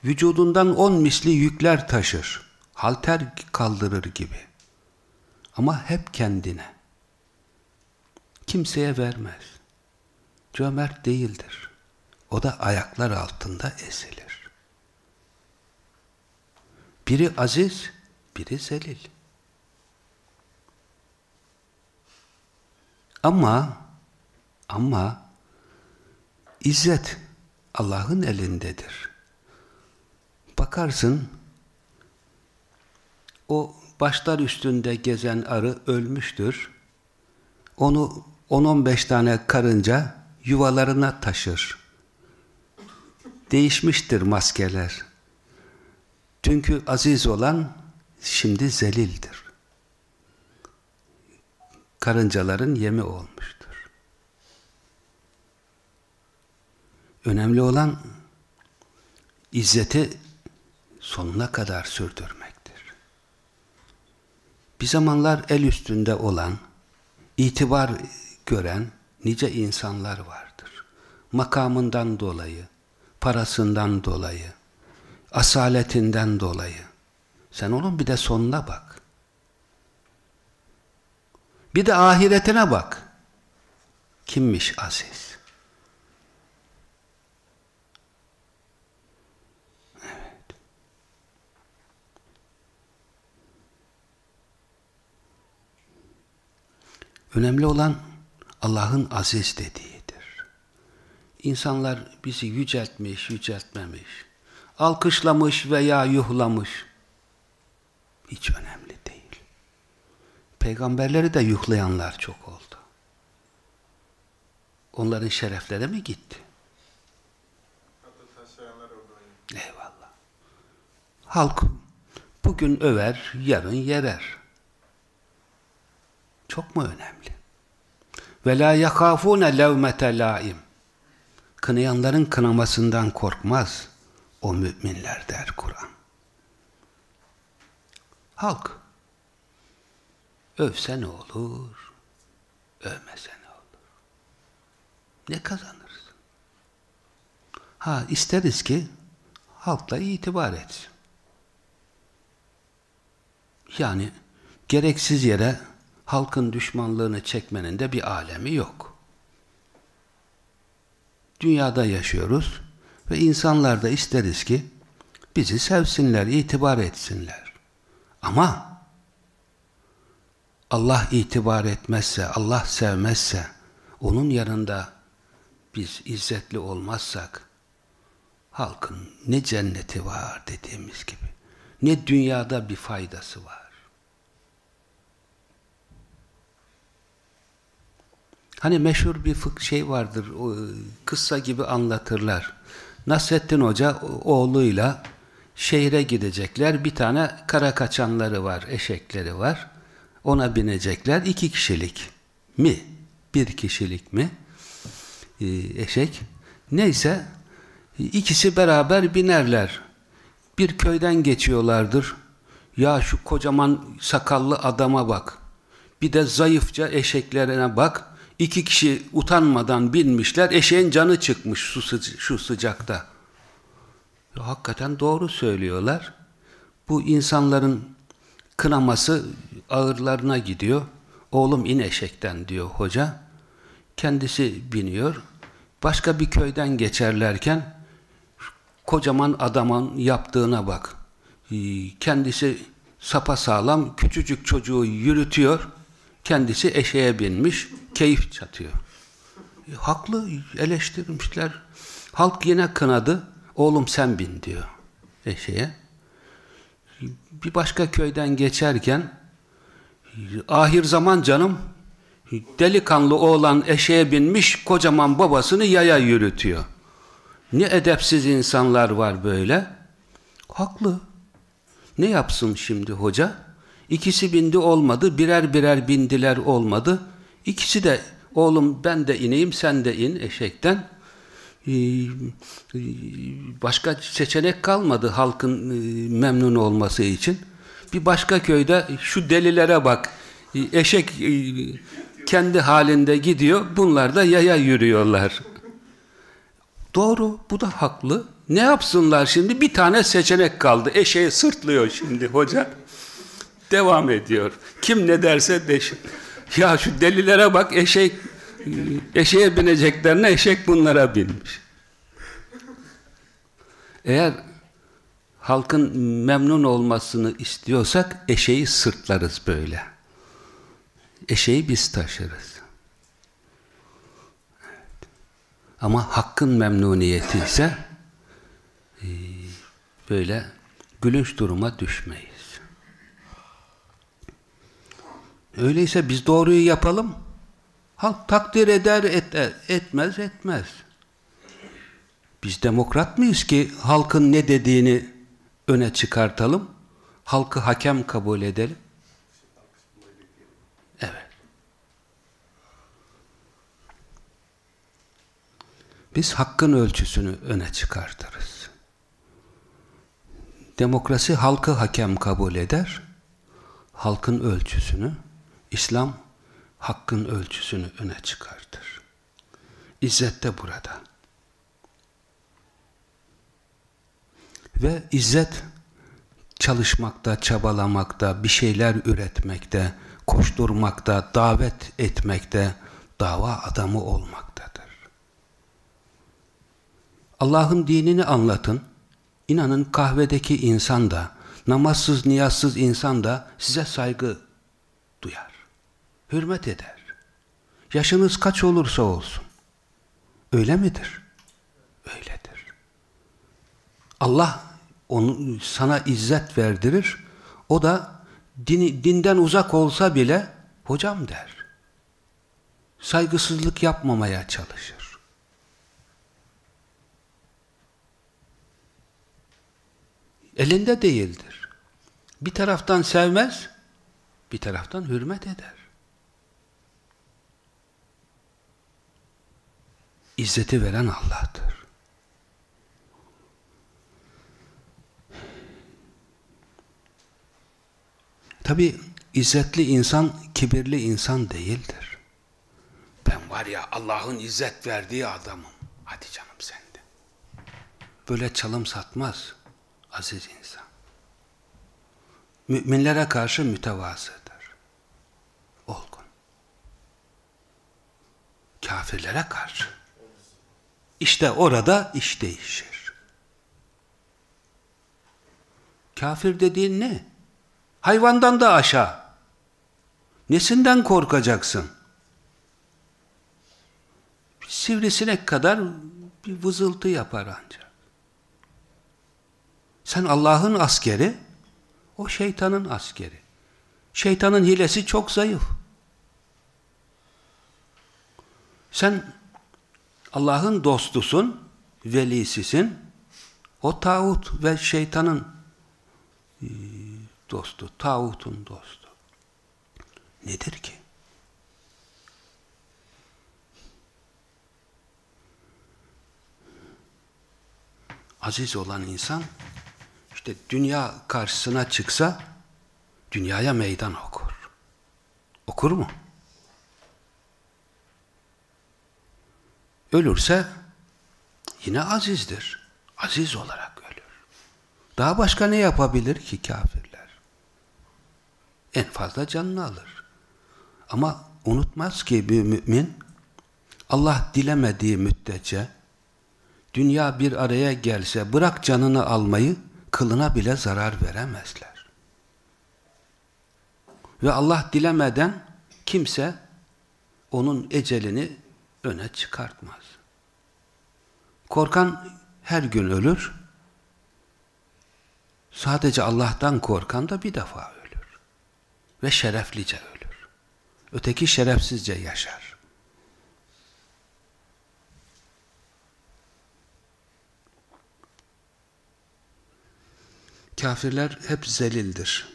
Vücudundan on misli yükler taşır. Halter kaldırır gibi. Ama hep kendine. Kimseye vermez. Cömert değildir. O da ayaklar altında ezilir. Biri aziz, biri zelil. Ama ama izzet Allah'ın elindedir. Bakarsın o başlar üstünde gezen arı ölmüştür. Onu 10-15 tane karınca yuvalarına taşır. Değişmiştir maskeler. Çünkü aziz olan şimdi zelildir. Karıncaların yemi olmuştur. Önemli olan izzeti sonuna kadar sürdürmektir. Bir zamanlar el üstünde olan, itibar gören nice insanlar vardır. Makamından dolayı, parasından dolayı, asaletinden dolayı. Sen onun bir de sonuna bak. Bir de ahiretine bak. Kimmiş aziz? Evet. Önemli olan Allah'ın aziz dediğidir. İnsanlar bizi yüceltmiş, yüceltmemiş, alkışlamış veya yuhlamış. Hiç önemli değil. Peygamberleri de yuhlayanlar çok oldu. Onların şerefleri mi gitti? Eyvallah. Halk bugün över, yarın yerer. Çok mu önemli? Ve la yakafune levmete laim. Kınayanların kınamasından korkmaz o müminler der Kur'an. Halk övse ne olur, övmese ne olur? Ne kazanırsın? Ha isteriz ki halkla itibar etsin. Yani gereksiz yere halkın düşmanlığını çekmenin de bir alemi yok. Dünyada yaşıyoruz ve insanlar da isteriz ki bizi sevsinler, itibar etsinler. Ama Allah itibar etmezse, Allah sevmezse, onun yanında biz izzetli olmazsak, halkın ne cenneti var dediğimiz gibi, ne dünyada bir faydası var. Hani meşhur bir fık şey vardır, o, kıssa gibi anlatırlar. Nasrettin Hoca oğluyla şehre gidecekler. Bir tane kara kaçanları var, eşekleri var. Ona binecekler. iki kişilik mi? Bir kişilik mi? Ee, eşek. Neyse ikisi beraber binerler. Bir köyden geçiyorlardır. Ya şu kocaman sakallı adama bak. Bir de zayıfça eşeklerine bak. İki kişi utanmadan binmişler. Eşeğin canı çıkmış şu, sıca şu sıcakta. Ya, hakikaten doğru söylüyorlar. Bu insanların kınaması ağırlarına gidiyor. Oğlum in eşekten diyor hoca. Kendisi biniyor. Başka bir köyden geçerlerken kocaman adamın yaptığına bak. Ee, kendisi sapa sağlam küçücük çocuğu yürütüyor. Kendisi eşeğe binmiş, keyif çatıyor. E, haklı eleştirmişler. Halk yine kınadı. Oğlum sen bin diyor eşeğe. Bir başka köyden geçerken ahir zaman canım delikanlı oğlan eşeğe binmiş kocaman babasını yaya yürütüyor. Ne edepsiz insanlar var böyle. Haklı. Ne yapsın şimdi hoca? İkisi bindi olmadı, birer birer bindiler olmadı. İkisi de oğlum ben de ineyim sen de in eşekten. Ee, başka seçenek kalmadı halkın e, memnun olması için. Bir başka köyde şu delilere bak. E, eşek e, kendi halinde gidiyor. Bunlar da yaya yürüyorlar. Doğru. Bu da haklı. Ne yapsınlar şimdi? Bir tane seçenek kaldı. Eşeği sırtlıyor şimdi hoca. Devam ediyor. Kim ne derse deşin. Ya şu delilere bak eşek eşeğe bineceklerine eşek bunlara binmiş. Eğer halkın memnun olmasını istiyorsak eşeği sırtlarız böyle. Eşeği biz taşırız. Ama hakkın memnuniyeti ise e, böyle gülünç duruma düşmeyiz. Öyleyse biz doğruyu yapalım. Halk takdir eder, et, etmez, etmez. Biz demokrat mıyız ki halkın ne dediğini öne çıkartalım? Halkı hakem kabul edelim? Evet. Biz hakkın ölçüsünü öne çıkartırız. Demokrasi halkı hakem kabul eder. Halkın ölçüsünü, İslam hakkın ölçüsünü öne çıkartır. İzzet de burada. Ve izzet çalışmakta, çabalamakta, bir şeyler üretmekte, koşturmakta, davet etmekte, dava adamı olmaktadır. Allah'ın dinini anlatın. İnanın kahvedeki insan da, namazsız, niyazsız insan da size saygı duyar. Hürmet eder. Yaşınız kaç olursa olsun. Öyle midir? Öyledir. Allah onu sana izzet verdirir. O da dini, dinden uzak olsa bile hocam der. Saygısızlık yapmamaya çalışır. Elinde değildir. Bir taraftan sevmez, bir taraftan hürmet eder. İzzeti veren Allah'tır. Tabi izzetli insan kibirli insan değildir. Ben var ya Allah'ın izzet verdiği adamım. Hadi canım sen de. Böyle çalım satmaz aziz insan. Müminlere karşı mütevazıdır. Olgun. Kafirlere karşı. İşte orada iş değişir. Kafir dediğin ne? Hayvandan da aşağı. Nesinden korkacaksın? Sivrisinek kadar bir vızıltı yapar ancak. Sen Allah'ın askeri, o şeytanın askeri. Şeytanın hilesi çok zayıf. Sen Allah'ın dostusun, velisisin. O tağut ve şeytanın e, dostu, tağutun dostu. Nedir ki? Aziz olan insan işte dünya karşısına çıksa dünyaya meydan okur. Okur mu? Ölürse yine azizdir. Aziz olarak ölür. Daha başka ne yapabilir ki kafirler? En fazla canını alır. Ama unutmaz ki bir mümin Allah dilemediği müddetçe dünya bir araya gelse bırak canını almayı kılına bile zarar veremezler. Ve Allah dilemeden kimse onun ecelini öne çıkartmaz. Korkan her gün ölür. Sadece Allah'tan korkan da bir defa ölür. Ve şereflice ölür. Öteki şerefsizce yaşar. Kafirler hep zelildir.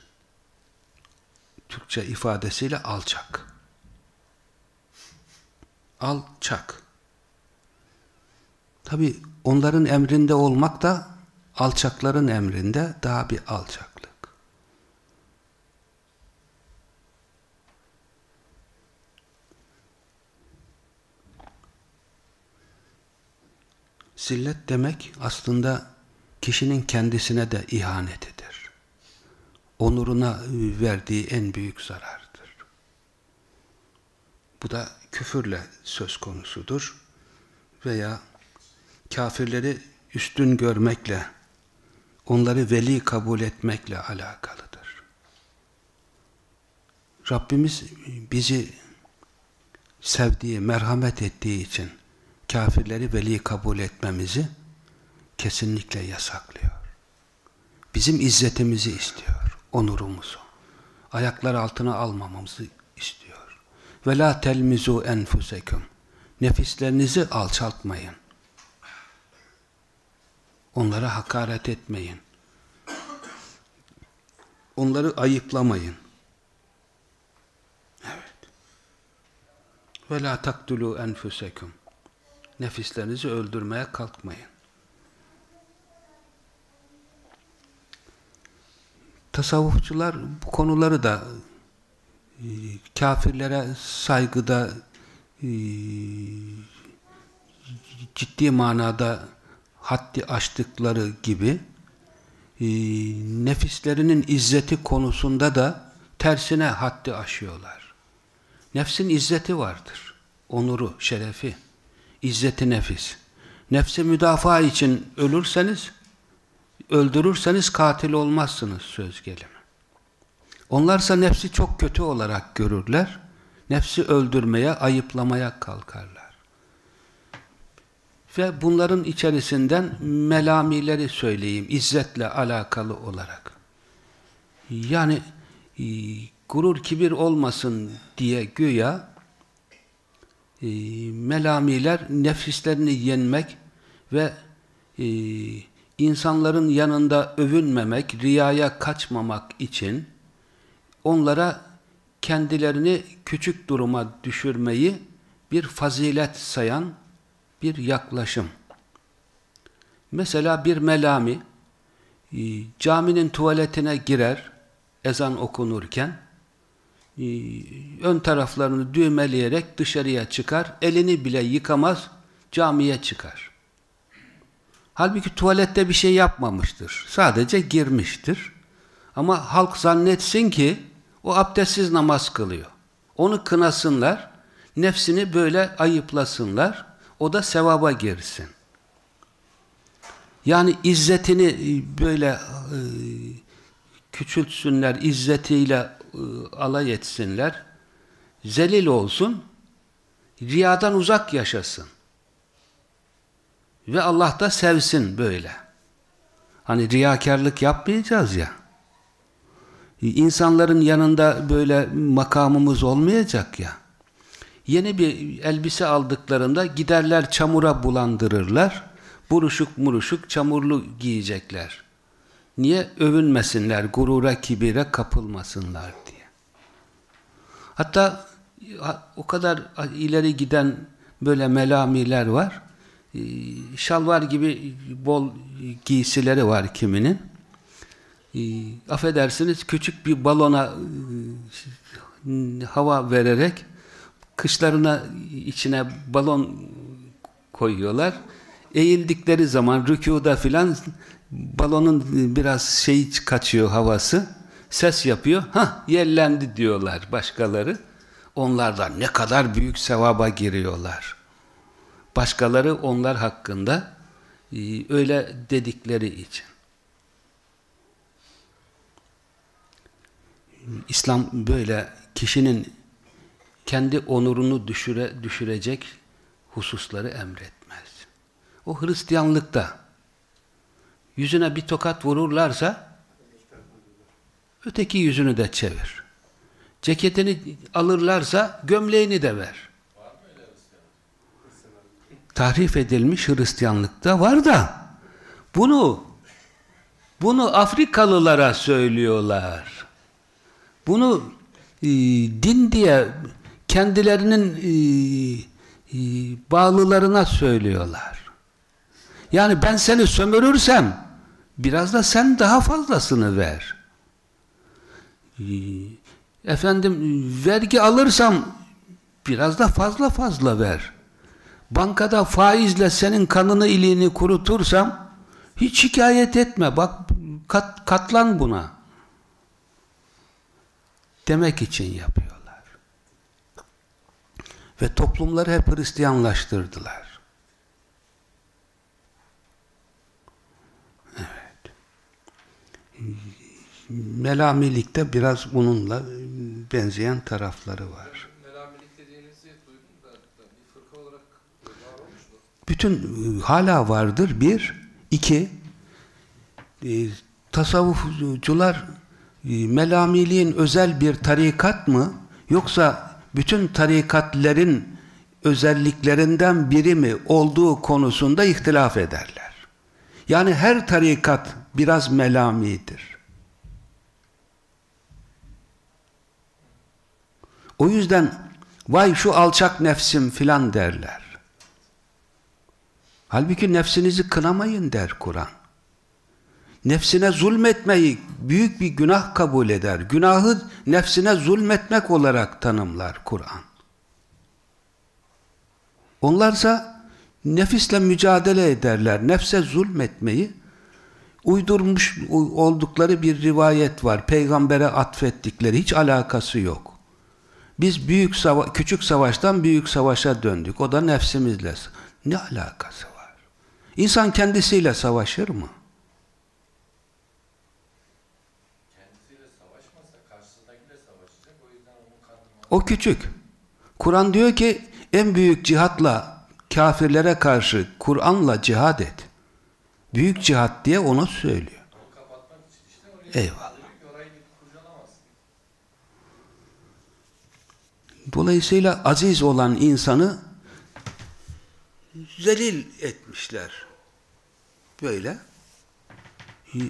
Türkçe ifadesiyle alçak. Alçak. Tabi onların emrinde olmak da alçakların emrinde daha bir alçaklık. Zillet demek aslında kişinin kendisine de ihanetidir. Onuruna verdiği en büyük zarardır. Bu da küfürle söz konusudur. Veya kafirleri üstün görmekle, onları veli kabul etmekle alakalıdır. Rabbimiz bizi sevdiği, merhamet ettiği için kafirleri veli kabul etmemizi kesinlikle yasaklıyor. Bizim izzetimizi istiyor, onurumuzu. Ayaklar altına almamamızı. Ve la telmizu enfusekum. Nefislerinizi alçaltmayın. Onlara hakaret etmeyin. Onları ayıplamayın. Evet. Ve la taktulu enfusekum. Nefislerinizi öldürmeye kalkmayın. Tasavvufçular bu konuları da kafirlere saygıda e, ciddi manada haddi aştıkları gibi e, nefislerinin izzeti konusunda da tersine haddi aşıyorlar. Nefsin izzeti vardır. Onuru, şerefi, izzeti nefis. Nefsi müdafaa için ölürseniz, öldürürseniz katil olmazsınız söz gelimi. Onlarsa nefsi çok kötü olarak görürler. Nefsi öldürmeye, ayıplamaya kalkarlar. Ve bunların içerisinden melamileri söyleyeyim, izzetle alakalı olarak. Yani e, gurur kibir olmasın diye güya e, melamiler nefislerini yenmek ve e, insanların yanında övünmemek, riyaya kaçmamak için onlara kendilerini küçük duruma düşürmeyi bir fazilet sayan bir yaklaşım. Mesela bir melami e, caminin tuvaletine girer ezan okunurken e, ön taraflarını düğmeleyerek dışarıya çıkar, elini bile yıkamaz, camiye çıkar. Halbuki tuvalette bir şey yapmamıştır. Sadece girmiştir. Ama halk zannetsin ki o abdestsiz namaz kılıyor. Onu kınasınlar, nefsini böyle ayıplasınlar, o da sevaba girsin. Yani izzetini e, böyle e, küçültsünler, izzetiyle e, alay etsinler, zelil olsun, riyadan uzak yaşasın. Ve Allah da sevsin böyle. Hani riyakarlık yapmayacağız ya. İnsanların yanında böyle makamımız olmayacak ya. Yeni bir elbise aldıklarında giderler çamura bulandırırlar. Buruşuk muruşuk çamurlu giyecekler. Niye? Övünmesinler, gurura, kibire kapılmasınlar diye. Hatta o kadar ileri giden böyle melamiler var. Ee, şalvar gibi bol giysileri var kiminin. Ee, affedersiniz küçük bir balona e, hava vererek kışlarına içine balon koyuyorlar. Eğildikleri zaman rükuda filan balonun biraz şey kaçıyor havası. Ses yapıyor. Ha yerlendi diyorlar başkaları. Onlardan ne kadar büyük sevaba giriyorlar. Başkaları onlar hakkında e, öyle dedikleri için. İslam böyle kişinin kendi onurunu düşüre, düşürecek hususları emretmez. O Hristiyanlıkta yüzüne bir tokat vururlarsa öteki yüzünü de çevir. Ceketini alırlarsa gömleğini de ver. Tahrif edilmiş Hristiyanlıkta var da bunu bunu Afrikalılara söylüyorlar. Bunu e, din diye kendilerinin e, e, bağlılarına söylüyorlar. Yani ben seni sömürürsem biraz da sen daha fazlasını ver. E, efendim vergi alırsam biraz da fazla fazla ver. Bankada faizle senin kanını iliğini kurutursam hiç şikayet etme. Bak kat, katlan buna. Demek için yapıyorlar. Ve toplumları hep Hristiyanlaştırdılar. Evet. Melamilikte biraz bununla benzeyen tarafları var. Melamilik dediğinizi duydum da bir fırka olarak var olmuş mu? Bütün hala vardır. Bir, iki, e, tasavvufcular melamiliğin özel bir tarikat mı yoksa bütün tarikatlerin özelliklerinden biri mi olduğu konusunda ihtilaf ederler. Yani her tarikat biraz melamidir. O yüzden vay şu alçak nefsim filan derler. Halbuki nefsinizi kınamayın der Kur'an. Nefsine zulmetmeyi büyük bir günah kabul eder. Günahı nefsine zulmetmek olarak tanımlar Kur'an. Onlarsa nefisle mücadele ederler. Nefse zulmetmeyi uydurmuş oldukları bir rivayet var. Peygambere atfettikleri hiç alakası yok. Biz büyük sava küçük savaştan büyük savaşa döndük. O da nefsimizle. Ne alakası var? İnsan kendisiyle savaşır mı? O küçük. Kur'an diyor ki en büyük cihatla kafirlere karşı Kur'an'la cihad et. Büyük cihat diye onu söylüyor. Eyvallah. Dolayısıyla aziz olan insanı zelil etmişler. Böyle.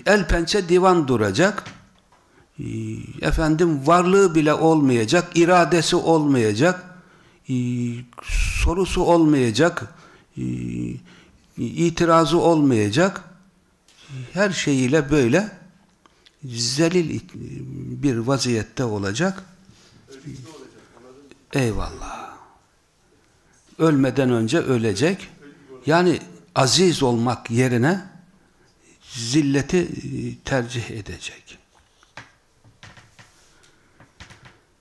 El pençe divan duracak. Efendim varlığı bile olmayacak, iradesi olmayacak, sorusu olmayacak, itirazı olmayacak. Her şeyiyle böyle zelil bir vaziyette olacak. Eyvallah. Ölmeden önce ölecek. Yani aziz olmak yerine zilleti tercih edecek.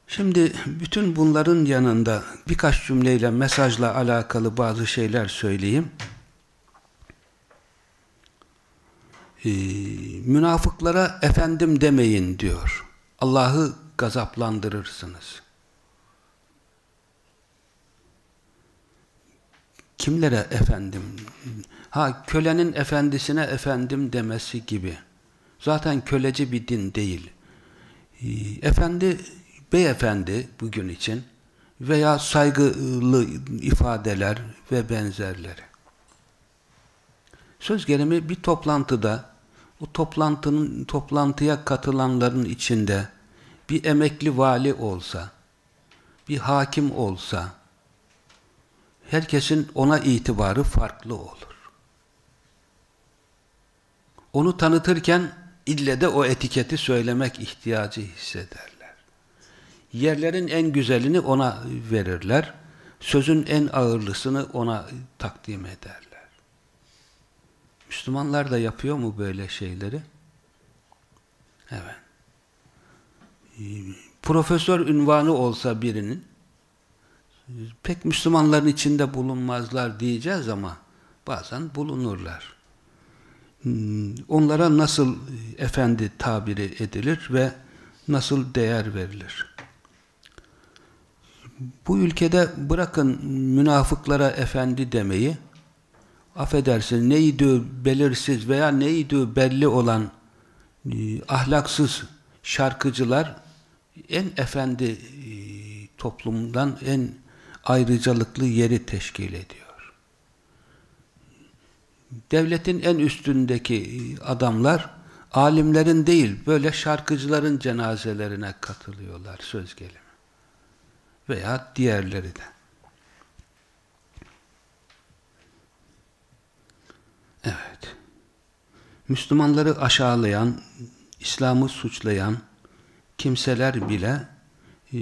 Şimdi bütün bunların yanında birkaç cümleyle mesajla alakalı bazı şeyler söyleyeyim. Ee, münafıklara efendim demeyin diyor. Allah'ı gazaplandırırsınız. Kimlere efendim? Ha kölenin efendisine efendim demesi gibi. Zaten köleci bir din değil. Ee, efendi beyefendi bugün için veya saygılı ifadeler ve benzerleri. Söz gelimi bir toplantıda bu toplantının toplantıya katılanların içinde bir emekli vali olsa, bir hakim olsa, herkesin ona itibarı farklı olur. Onu tanıtırken ille de o etiketi söylemek ihtiyacı hissederler. Yerlerin en güzelini ona verirler, sözün en ağırlısını ona takdim ederler. Müslümanlar da yapıyor mu böyle şeyleri? Evet. Profesör ünvanı olsa birinin pek Müslümanların içinde bulunmazlar diyeceğiz ama bazen bulunurlar. Onlara nasıl efendi tabiri edilir ve nasıl değer verilir? Bu ülkede bırakın münafıklara efendi demeyi, affedersin neydi belirsiz veya neydi belli olan e, ahlaksız şarkıcılar en efendi e, toplumdan en ayrıcalıklı yeri teşkil ediyor. Devletin en üstündeki e, adamlar alimlerin değil böyle şarkıcıların cenazelerine katılıyorlar söz gelimi. Veya diğerleri de. Evet. Müslümanları aşağılayan, İslam'ı suçlayan kimseler bile e,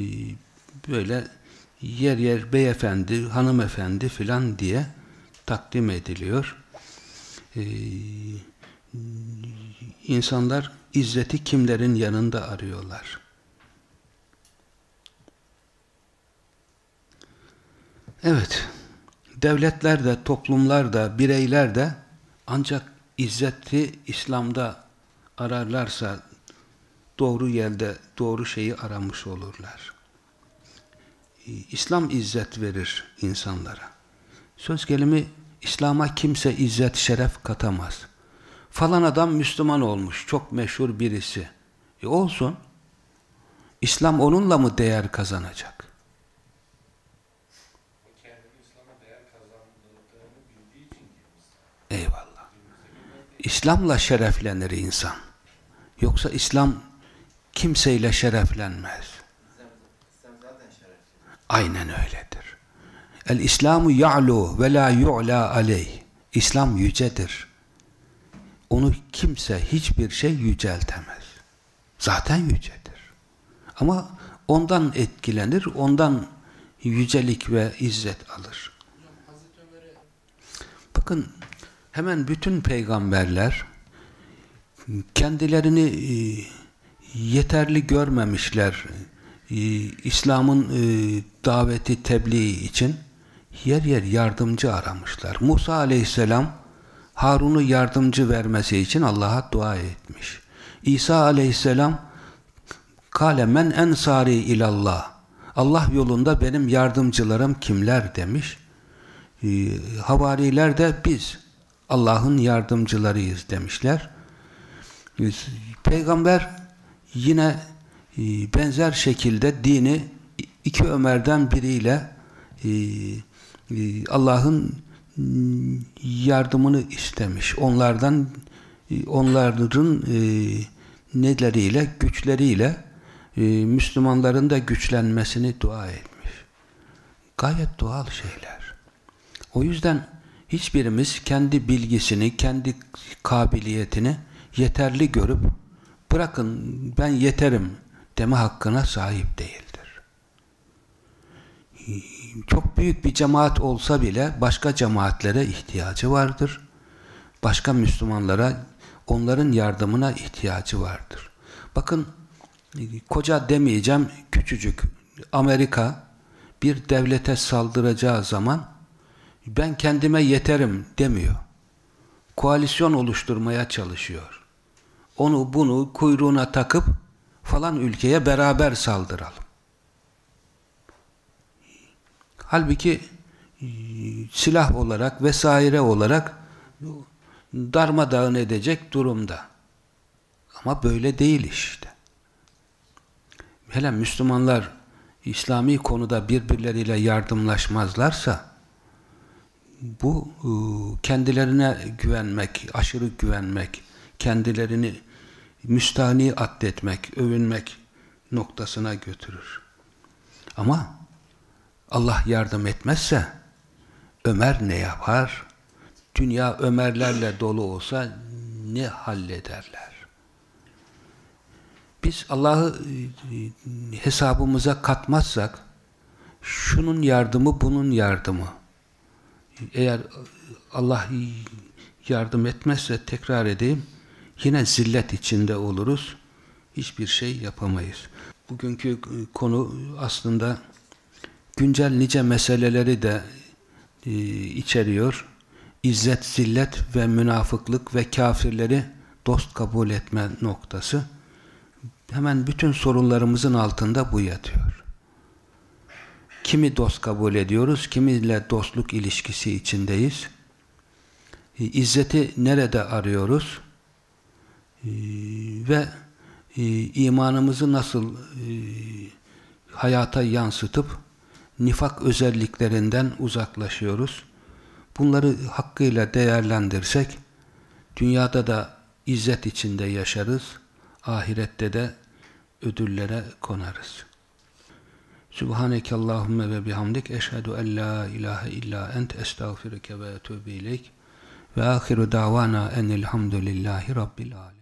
böyle yer yer beyefendi, hanımefendi filan diye takdim ediliyor. E, insanlar izzeti kimlerin yanında arıyorlar. Evet, devletler de, toplumlar da, bireyler de ancak izzeti İslam'da ararlarsa doğru yerde doğru şeyi aramış olurlar. İslam izzet verir insanlara. Söz gelimi İslam'a kimse izzet şeref katamaz. Falan adam Müslüman olmuş, çok meşhur birisi. E olsun. İslam onunla mı değer kazanacak? Eyvallah. İslam'la şereflenir insan. Yoksa İslam kimseyle şereflenmez. Aynen öyledir. El İslamu ya'lu ve la yu'la aleyh. İslam yücedir. Onu kimse hiçbir şey yüceltemez. Zaten yücedir. Ama ondan etkilenir, ondan yücelik ve izzet alır. Bakın hemen bütün peygamberler kendilerini e, yeterli görmemişler e, İslam'ın e, daveti tebliği için yer yer yardımcı aramışlar. Musa aleyhisselam Harun'u yardımcı vermesi için Allah'a dua etmiş. İsa aleyhisselam kale men ensari ilallah Allah yolunda benim yardımcılarım kimler demiş. Havariler de biz Allah'ın yardımcılarıyız demişler. Peygamber yine e, benzer şekilde dini iki Ömer'den biriyle e, e, Allah'ın yardımını istemiş. Onlardan onların neleriyle, güçleriyle Müslümanların da güçlenmesini dua etmiş. Gayet doğal şeyler. O yüzden hiçbirimiz kendi bilgisini, kendi kabiliyetini yeterli görüp bırakın ben yeterim deme hakkına sahip değildir. Çok büyük bir cemaat olsa bile başka cemaatlere ihtiyacı vardır. Başka Müslümanlara onların yardımına ihtiyacı vardır. Bakın koca demeyeceğim küçücük Amerika bir devlete saldıracağı zaman ben kendime yeterim demiyor. Koalisyon oluşturmaya çalışıyor. Onu bunu kuyruğuna takıp falan ülkeye beraber saldıralım. Halbuki e, silah olarak vesaire olarak darmadağın edecek durumda. Ama böyle değil işte. Hele Müslümanlar İslami konuda birbirleriyle yardımlaşmazlarsa bu e, kendilerine güvenmek, aşırı güvenmek, kendilerini müstahni addetmek, övünmek noktasına götürür. Ama Allah yardım etmezse Ömer ne yapar? Dünya Ömerlerle dolu olsa ne hallederler? Biz Allah'ı e, hesabımıza katmazsak şunun yardımı bunun yardımı eğer Allah yardım etmezse tekrar edeyim yine zillet içinde oluruz. Hiçbir şey yapamayız. Bugünkü konu aslında güncel nice meseleleri de e, içeriyor. İzzet, zillet ve münafıklık ve kafirleri dost kabul etme noktası. Hemen bütün sorunlarımızın altında bu yatıyor. Kimi dost kabul ediyoruz, kimiyle dostluk ilişkisi içindeyiz. E, İzzeti nerede arıyoruz? E, ve e, imanımızı nasıl hayata yansıtıp nifak özelliklerinden uzaklaşıyoruz? Bunları hakkıyla değerlendirsek, dünyada da izzet içinde yaşarız, ahirette de ödüllere konarız. Subhaneke Allahümme ve bihamdik. Eşhedü en la ilahe illa ent. Estağfirüke ve etûbü ileyk. Ve ahiru davana enilhamdülillahi rabbil alemin.